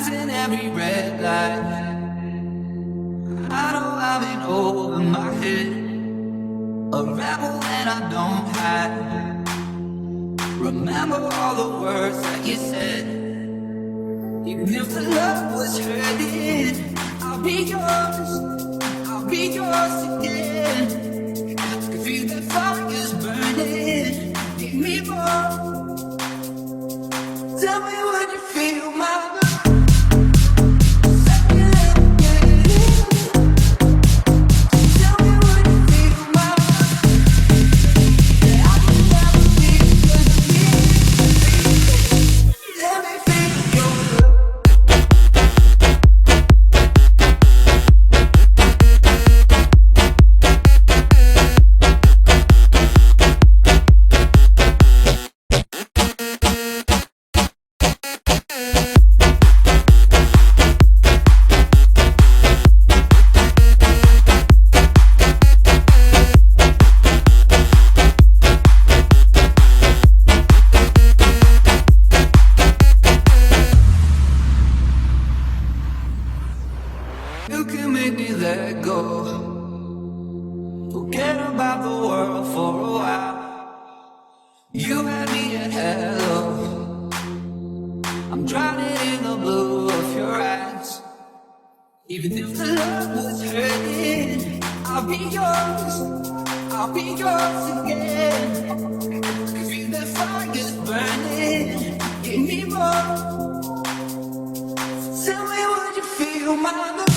Passing every red light. I know I've been over my head. A rebel that I don't hide. Remember all the words that you said. Even if the love was hurting, I'll be yours. I'll be yours again. Feel that fire's burning. Give me more. Tell me when you feel my Forget about the world for a while. You had me at hello. I'm drowning in the blue of your eyes. Even if the love was hurting, I'll be yours. I'll be yours again. Cause feel the fire's burning. Give me more. Tell me what you feel, my love.